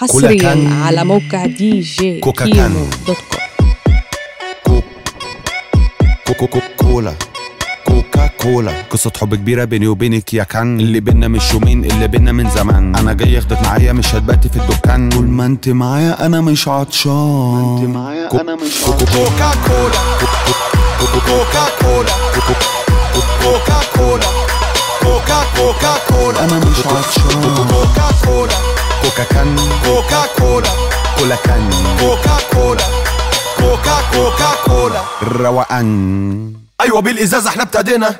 حصريا على موقع دي جي كوكا كيمو. dot com. كوكو كوكا كولا كوكا كولا. قصة حب كبيرة بيني وبينك يا can. اللي بينا مش يومين اللي بينا من زمان. أنا جاي اخدك معايا مش هتباتي في الدكان. طول ما أنت معايا أنا مش عطشان أنت معايا أنا مش عطشان كوكا كولا كوكا كولا كوكا كولا كوكا كوكا كولا أنا مش عطشان كوكا كولا كوكا can كوكا كولا كولا can كوكا كولا كوكا كوكا كولا الروقان أيوه بالإزازة إحنا ابتدينا.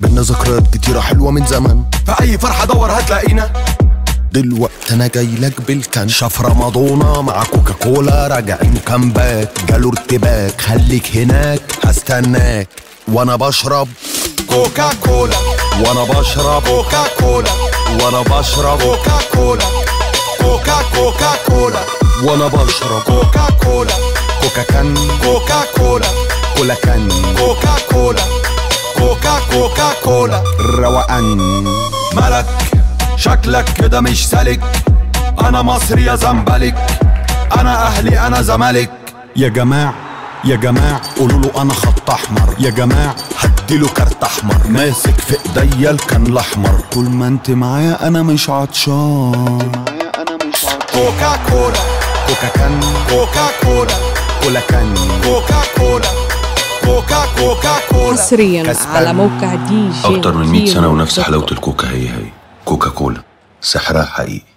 بدنا ذكريات كتيرة حلوة من زمان. في أي فرحة دور هتلاقينا دلوقتي أنا جاي لك بال can شاف رمضانة مع كوكا كولا راجعين comeback جاله ارتباك خليك هناك هستناك. وأنا بشرب كوكا كولا وأنا بشرب كوكا كولا وأنا بشرب كوكا كولا كوكا كوكا كولا وأنا بشرب كوكا كولا كوكا كان. كوكا كولا كولا كان. كوكا كولا كوكا كوكا كولا الروقان ملك. شكلك كده مش سالك أنا مصري يا زنبلك. أنا أهلي أنا زمالك. يا جماعة يا جماعة قولوا له أنا خط أحمر. يا جماعة هديله كارت أحمر. ماسك في إيديا ال can الأحمر. طول ما أنت معايا أنا مش عطشان. كوكا كولا كوكا can كوكا كولا كولا can كوكا كولا كوكا كوكا كولا حصريا. على موقع دي جي أكتر من 100 سنة ونفس حلاوة. الكوكا هي هي. كوكا كولا سحرها حقيقي.